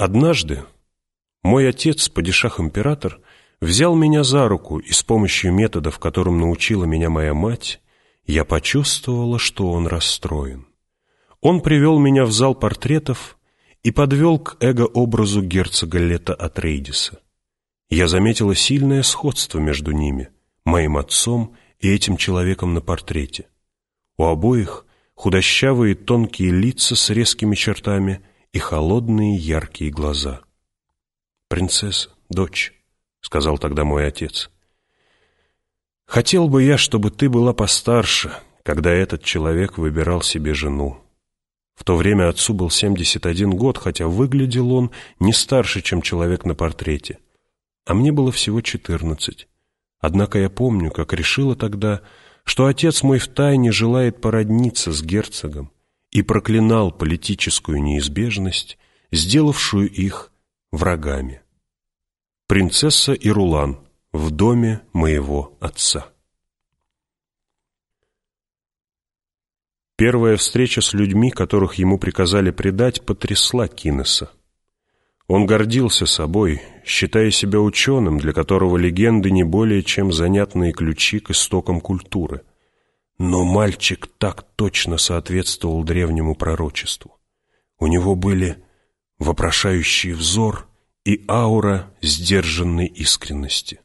Однажды мой отец, падишах-император, взял меня за руку, и с помощью методов, которым научила меня моя мать, я почувствовала, что он расстроен. Он привел меня в зал портретов и подвел к эго-образу герцога Лета Атрейдиса. Я заметила сильное сходство между ними, моим отцом и этим человеком на портрете. У обоих худощавые тонкие лица с резкими чертами и холодные яркие глаза. «Принцесса, дочь», — сказал тогда мой отец, — «хотел бы я, чтобы ты была постарше, когда этот человек выбирал себе жену. В то время отцу был 71 год, хотя выглядел он не старше, чем человек на портрете. А мне было всего 14. Однако я помню, как решила тогда, что отец мой втайне желает породниться с герцогом и проклинал политическую неизбежность, сделавшую их врагами. Принцесса и Рулан в доме моего отца. Первая встреча с людьми, которых ему приказали предать, потрясла Кинеса. Он гордился собой, считая себя ученым, для которого легенды не более чем занятные ключи к истокам культуры. Но мальчик так точно соответствовал древнему пророчеству. У него были вопрошающий взор и аура сдержанной искренности.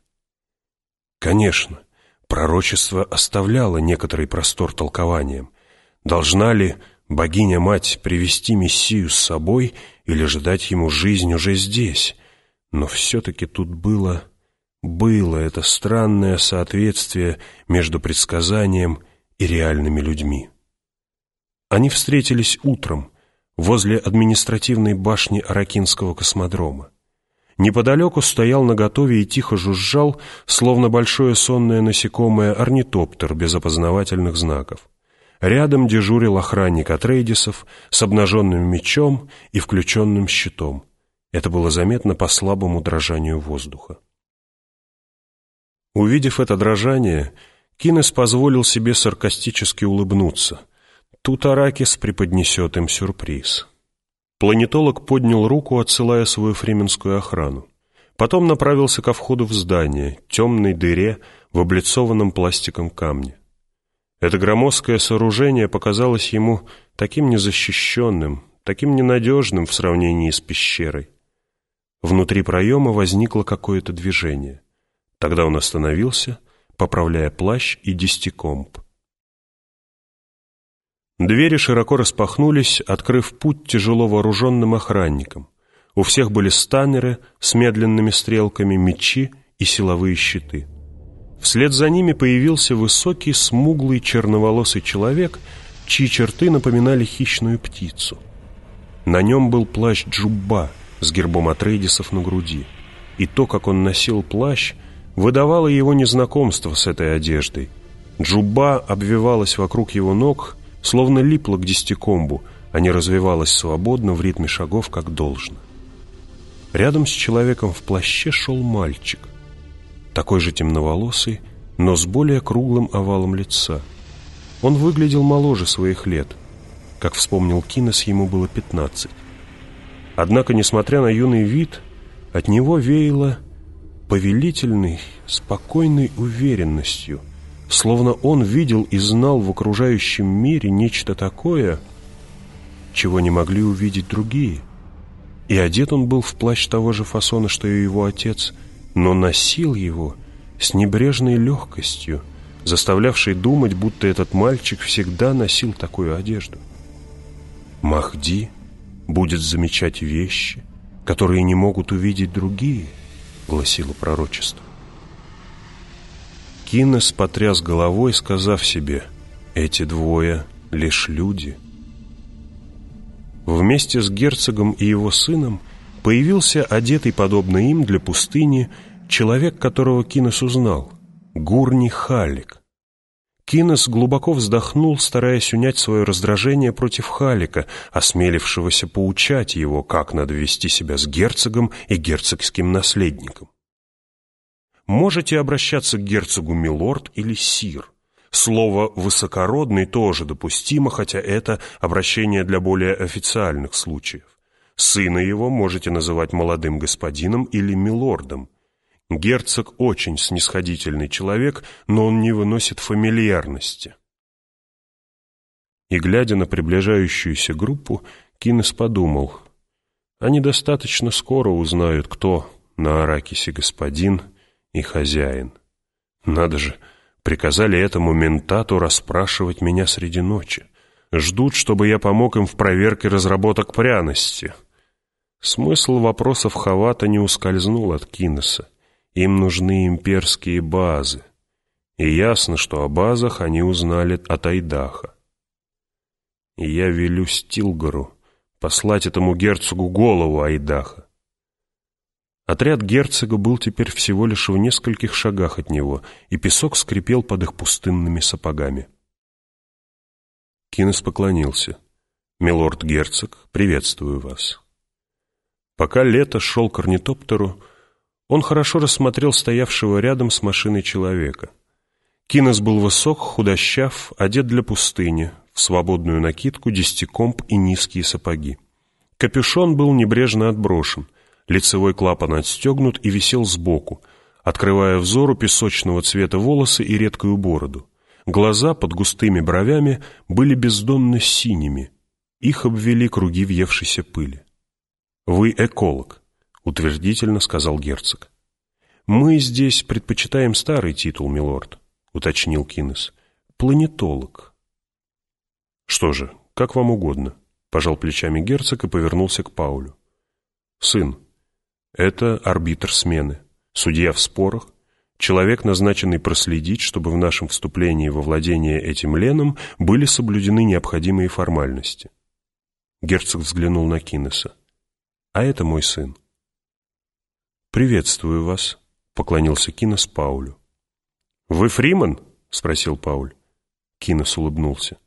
Конечно, пророчество оставляло некоторый простор толкованиям. Должна ли богиня-мать привести Мессию с собой или же дать ему жизнь уже здесь? Но все-таки тут было... Было это странное соответствие между предсказанием и реальными людьми. Они встретились утром возле административной башни Аракинского космодрома. Неподалеку стоял наготове и тихо жужжал, словно большое сонное насекомое, орнитоптер без опознавательных знаков. Рядом дежурил охранник от Рейдисов с обнаженным мечом и включенным щитом. Это было заметно по слабому дрожанию воздуха. Увидев это дрожание, Кинес позволил себе саркастически улыбнуться. Тут Аракис преподнесет им сюрприз. Планетолог поднял руку, отсылая свою фременскую охрану. Потом направился ко входу в здание, темной дыре в облицованном пластиком камне. Это громоздкое сооружение показалось ему таким незащищенным, таким ненадежным в сравнении с пещерой. Внутри проема возникло какое-то движение. Тогда он остановился, поправляя плащ и десятикомп. Двери широко распахнулись, открыв путь тяжело вооруженным охранникам. У всех были станеры с медленными стрелками, мечи и силовые щиты. Вслед за ними появился высокий, смуглый, черноволосый человек, чьи черты напоминали хищную птицу. На нем был плащ Джубба с гербом Атрейдисов на груди. И то, как он носил плащ, выдавало его незнакомство с этой одеждой. Джубба обвивалась вокруг его ног, словно липла к десятикомбу, а не развивалась свободно в ритме шагов, как должно. Рядом с человеком в плаще шел мальчик — такой же темноволосый, но с более круглым овалом лица. Он выглядел моложе своих лет. Как вспомнил Кинес, ему было пятнадцать. Однако, несмотря на юный вид, от него веяло повелительной, спокойной уверенностью, словно он видел и знал в окружающем мире нечто такое, чего не могли увидеть другие. И одет он был в плащ того же фасона, что и его отец – но носил его с небрежной легкостью, заставлявшей думать, будто этот мальчик всегда носил такую одежду. Махди будет замечать вещи, которые не могут увидеть другие, гласило пророчество. Кинес потряс головой, сказав себе, эти двое лишь люди. Вместе с герцогом и его сыном – появился одетый, подобно им, для пустыни, человек, которого Кинес узнал — Гурни Халик. Кинес глубоко вздохнул, стараясь унять свое раздражение против Халика, осмелившегося поучать его, как надо вести себя с герцогом и герцогским наследником. Можете обращаться к герцогу милорд или сир. Слово «высокородный» тоже допустимо, хотя это обращение для более официальных случаев. Сына его можете называть молодым господином или милордом. Герцог очень снисходительный человек, но он не выносит фамильярности. И, глядя на приближающуюся группу, Кинес подумал, они достаточно скоро узнают, кто на Аракисе господин и хозяин. Надо же, приказали этому ментату расспрашивать меня среди ночи. Ждут, чтобы я помог им в проверке разработок пряности. Смысл вопросов Хавата не ускользнул от Кинеса. Им нужны имперские базы. И ясно, что о базах они узнали от Айдаха. И я велю Стилгару послать этому герцогу голову Айдаха. Отряд герцога был теперь всего лишь в нескольких шагах от него, и песок скрипел под их пустынными сапогами. Кинес поклонился. «Милорд-герцог, приветствую вас». Пока Лето шел к орнитоптеру, он хорошо рассмотрел стоявшего рядом с машиной человека. Кинес был высок, худощав, одет для пустыни, в свободную накидку, десятикомп и низкие сапоги. Капюшон был небрежно отброшен, лицевой клапан отстегнут и висел сбоку, открывая взору песочного цвета волосы и редкую бороду. Глаза под густыми бровями были бездонно синими, их обвели круги въевшейся пыли. «Вы эколог», — утвердительно сказал герцог. «Мы здесь предпочитаем старый титул, милорд», — уточнил Кинес. «Планетолог». «Что же, как вам угодно», — пожал плечами герцог и повернулся к Паулю. «Сын, это арбитр смены, судья в спорах, человек, назначенный проследить, чтобы в нашем вступлении во владение этим Леном были соблюдены необходимые формальности». Герцог взглянул на Кинеса. «А это мой сын». «Приветствую вас», — поклонился Кинес Паулю. «Вы Фриман?» — спросил Пауль. Кинес улыбнулся.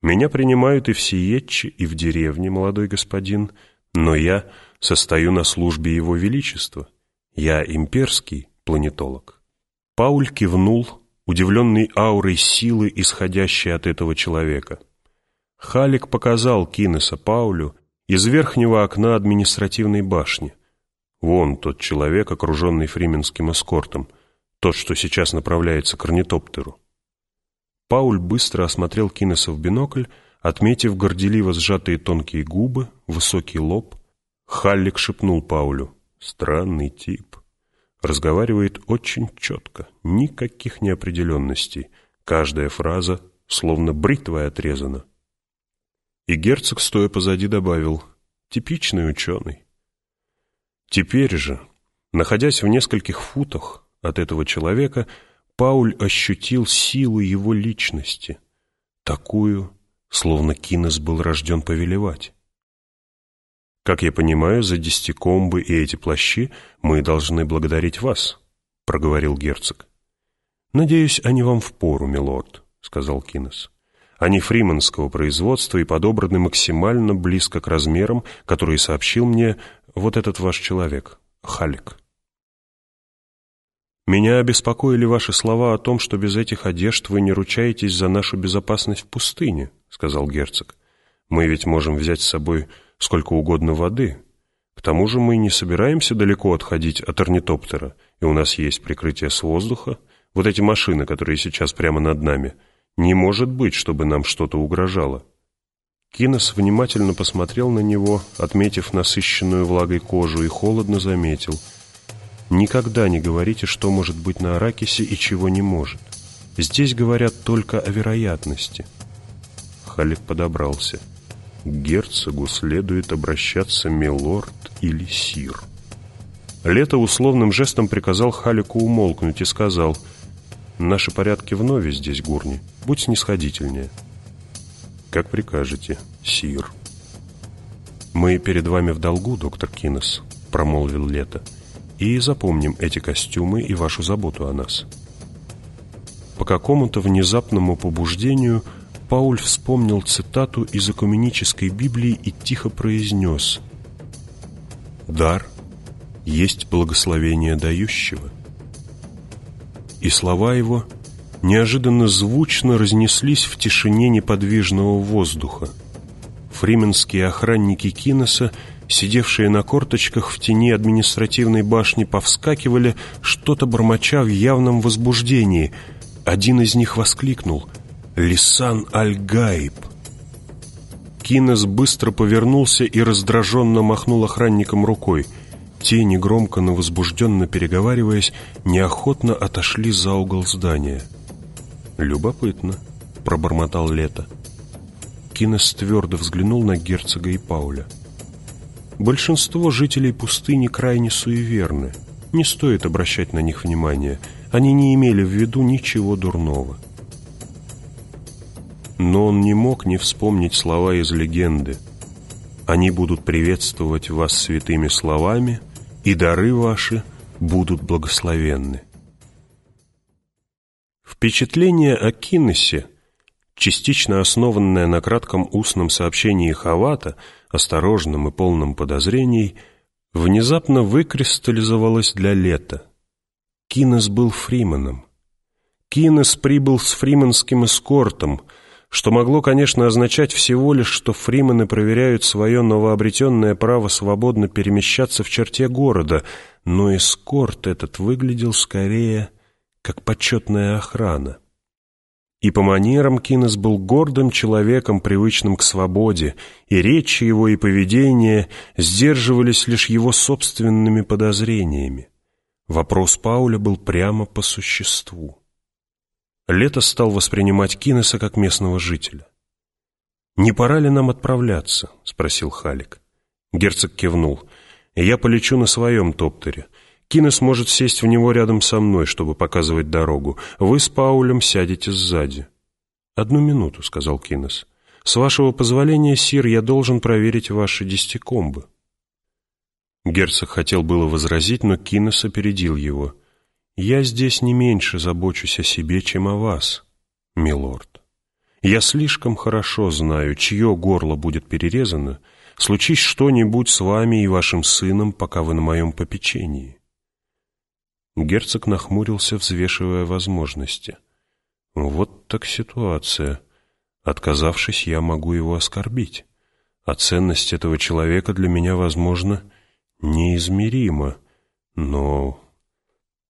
Меня принимают и в Сиетче, и в деревне, молодой господин, но я состою на службе Его Величества. Я имперский планетолог». Пауль кивнул, удивленный аурой силы, исходящей от этого человека. Халик показал Кинеса Паулю из верхнего окна административной башни. Вон тот человек, окруженный фрименским эскортом, тот, что сейчас направляется к орнитоптеру. Пауль быстро осмотрел Кинеса в бинокль, отметив горделиво сжатые тонкие губы, высокий лоб. Халлик шепнул Паулю. «Странный тип. Разговаривает очень четко, никаких неопределенностей. Каждая фраза словно бритвой отрезана». И герцог, стоя позади, добавил «Типичный ученый». Теперь же, находясь в нескольких футах от этого человека, Пауль ощутил силу его личности, такую, словно Кинес был рожден повелевать. «Как я понимаю, за десятикомбы и эти плащи мы должны благодарить вас», — проговорил герцог. «Надеюсь, они вам впору, милорд», — сказал Кинес. «Они фриманского производства и подобраны максимально близко к размерам, которые сообщил мне вот этот ваш человек, Халик». «Меня обеспокоили ваши слова о том, что без этих одежд вы не ручаетесь за нашу безопасность в пустыне», — сказал герцог. «Мы ведь можем взять с собой сколько угодно воды. К тому же мы не собираемся далеко отходить от орнитоптера, и у нас есть прикрытие с воздуха. Вот эти машины, которые сейчас прямо над нами. Не может быть, чтобы нам что-то угрожало». Кинос внимательно посмотрел на него, отметив насыщенную влагой кожу, и холодно заметил — Никогда не говорите, что может быть на Аракисе и чего не может. Здесь говорят только о вероятности. Халик подобрался. К герцогу следует обращаться милорд или сир. Лето условным жестом приказал Халику умолкнуть и сказал, «Наши порядки вновь здесь, Гурни. Будь снисходительнее». «Как прикажете, сир». «Мы перед вами в долгу, доктор Кинес», — промолвил Лето. И запомним эти костюмы и вашу заботу о нас. По какому-то внезапному побуждению Пауль вспомнил цитату из Экуменической Библии и тихо произнес «Дар есть благословение дающего». И слова его неожиданно звучно разнеслись в тишине неподвижного воздуха. Фрименские охранники Киноса сидевшие на корточках в тени административной башни, повскакивали, что-то бормоча в явном возбуждении. Один из них воскликнул «Лисан Аль-Гаиб!» Кинес быстро повернулся и раздраженно махнул охранникам рукой. Те, негромко, но возбужденно переговариваясь, неохотно отошли за угол здания. «Любопытно», — пробормотал Лето. Кинес твердо взглянул на герцога и Пауля. Большинство жителей пустыни крайне суеверны. Не стоит обращать на них внимания. Они не имели в виду ничего дурного. Но он не мог не вспомнить слова из легенды. «Они будут приветствовать вас святыми словами, и дары ваши будут благословенны». Впечатление о Кинесе, частично основанное на кратком устном сообщении Хавата, осторожном и полном подозрений, внезапно выкристаллизовалось для лета. Кинес был фриманом. Кинес прибыл с фриманским эскортом, что могло, конечно, означать всего лишь, что фримены проверяют свое новообретенное право свободно перемещаться в черте города, но эскорт этот выглядел скорее как почетная охрана. И по манерам Кинес был гордым человеком, привычным к свободе, и речь его и поведение сдерживались лишь его собственными подозрениями. Вопрос Пауля был прямо по существу. Лето стал воспринимать Кинеса как местного жителя. «Не пора ли нам отправляться?» — спросил Халик. Герцог кивнул. «Я полечу на своем топтере. Кинес может сесть в него рядом со мной, чтобы показывать дорогу. Вы с Паулем сядете сзади». «Одну минуту», — сказал Кинес. «С вашего позволения, Сир, я должен проверить ваши десятикомбы». Герцог хотел было возразить, но Кинес опередил его. Я здесь не меньше забочусь о себе, чем о вас, милорд. Я слишком хорошо знаю, чье горло будет перерезано, случись что-нибудь с вами и вашим сыном, пока вы на моем попечении. Герцог нахмурился, взвешивая возможности. Вот так ситуация. Отказавшись, я могу его оскорбить. А ценность этого человека для меня, возможно, неизмерима. Но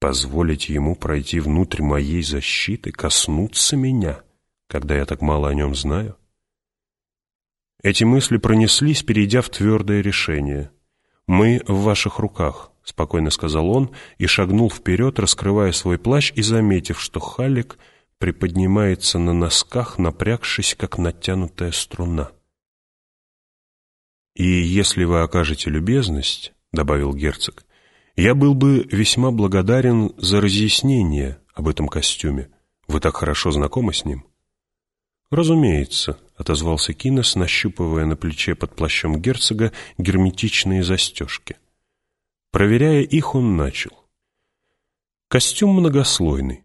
позволить ему пройти внутрь моей защиты, коснуться меня, когда я так мало о нем знаю? Эти мысли пронеслись, перейдя в твердое решение. «Мы в ваших руках», — спокойно сказал он и шагнул вперед, раскрывая свой плащ и заметив, что Халик приподнимается на носках, напрягшись, как натянутая струна. «И если вы окажете любезность», — добавил герцог, я был бы весьма благодарен за разъяснение об этом костюме. Вы так хорошо знакомы с ним?» «Разумеется», — отозвался Кинес, нащупывая на плече под плащом герцога герметичные застежки. Проверяя их, он начал. Костюм многослойный.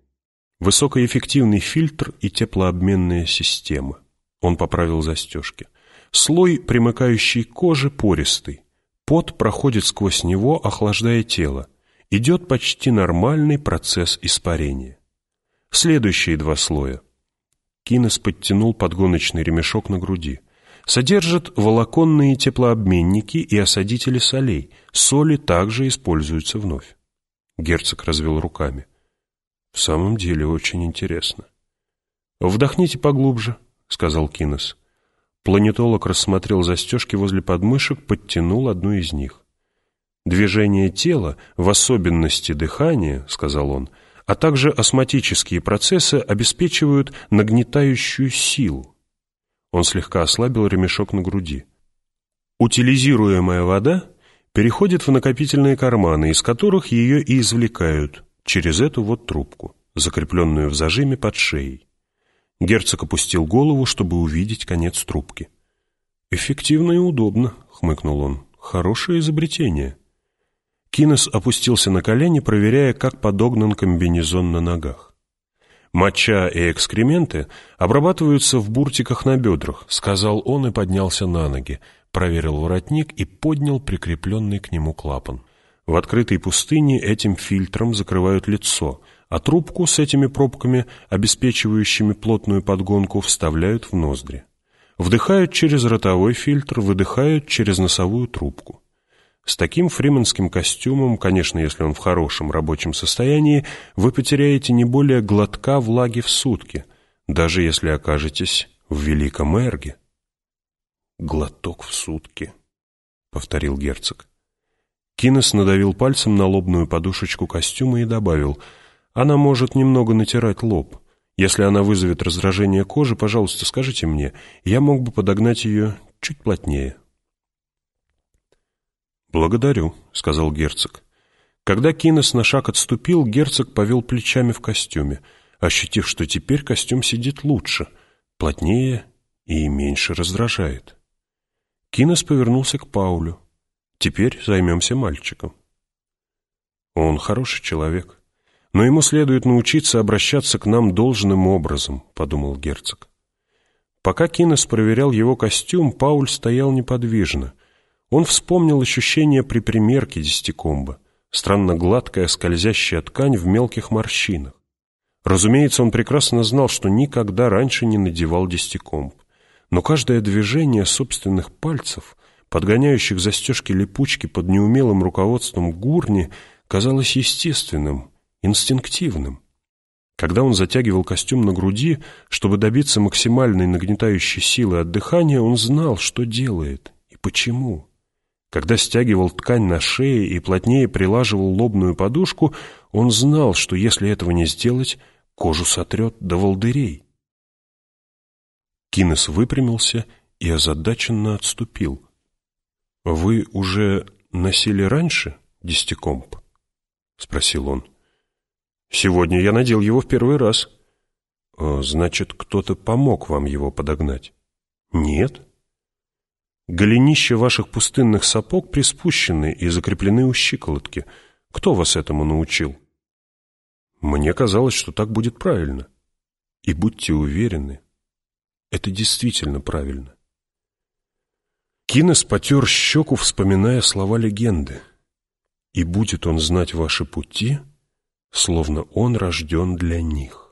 Высокоэффективный фильтр и теплообменная система. Он поправил застежки. Слой, примыкающий к коже, пористый. Пот проходит сквозь него, охлаждая тело. Идет почти нормальный процесс испарения. Следующие два слоя. Кинес подтянул подгоночный ремешок на груди. Содержит волоконные теплообменники и осадители солей. Соли также используются вновь. Герцог развел руками. В самом деле очень интересно. «Вдохните поглубже», — сказал Кинес. Планетолог рассмотрел застежки возле подмышек, подтянул одну из них. «Движение тела, в особенности дыхание, — сказал он, — а также осмотические процессы обеспечивают нагнетающую силу». Он слегка ослабил ремешок на груди. «Утилизируемая вода переходит в накопительные карманы, из которых ее и извлекают через эту вот трубку, закрепленную в зажиме под шеей. Герцог опустил голову, чтобы увидеть конец трубки. «Эффективно и удобно», — хмыкнул он. «Хорошее изобретение». Кинес опустился на колени, проверяя, как подогнан комбинезон на ногах. «Моча и экскременты обрабатываются в буртиках на бедрах», — сказал он и поднялся на ноги, проверил воротник и поднял прикрепленный к нему клапан. В открытой пустыне этим фильтром закрывают лицо — а трубку с этими пробками, обеспечивающими плотную подгонку, вставляют в ноздри. Вдыхают через ротовой фильтр, выдыхают через носовую трубку. С таким фрименским костюмом, конечно, если он в хорошем рабочем состоянии, вы потеряете не более глотка влаги в сутки, даже если окажетесь в Великом Эрге. «Глоток в сутки», — повторил герцог. Кинес надавил пальцем на лобную подушечку костюма и добавил, «Она может немного натирать лоб. Если она вызовет раздражение кожи, пожалуйста, скажите мне, я мог бы подогнать ее чуть плотнее». «Благодарю», — сказал герцог. Когда Кинес на шаг отступил, герцог повел плечами в костюме, ощутив, что теперь костюм сидит лучше, плотнее и меньше раздражает. Кинес повернулся к Паулю. «Теперь займемся мальчиком». «Он хороший человек, но ему следует научиться обращаться к нам должным образом», — подумал герцог. Пока Кинес проверял его костюм, Пауль стоял неподвижно — он вспомнил ощущение при примерке десятикомба, странно гладкая скользящая ткань в мелких морщинах. Разумеется, он прекрасно знал, что никогда раньше не надевал десятикомб. Но каждое движение собственных пальцев, подгоняющих застежки липучки под неумелым руководством гурни, казалось естественным, инстинктивным. Когда он затягивал костюм на груди, чтобы добиться максимальной нагнетающей силы от дыхания, он знал, что делает и почему. Когда стягивал ткань на шее и плотнее прилаживал лобную подушку, он знал, что если этого не сделать, кожу сотрет до волдырей. Кинес выпрямился и озадаченно отступил. — Вы уже носили раньше десятикомп? — спросил он. — Сегодня я надел его в первый раз. — Значит, кто-то помог вам его подогнать? — Нет. Голенища ваших пустынных сапог приспущены и закреплены у щиколотки. Кто вас этому научил? Мне казалось, что так будет правильно. И будьте уверены, это действительно правильно. Кинес потер щеку, вспоминая слова легенды. «И будет он знать ваши пути, словно он рожден для них».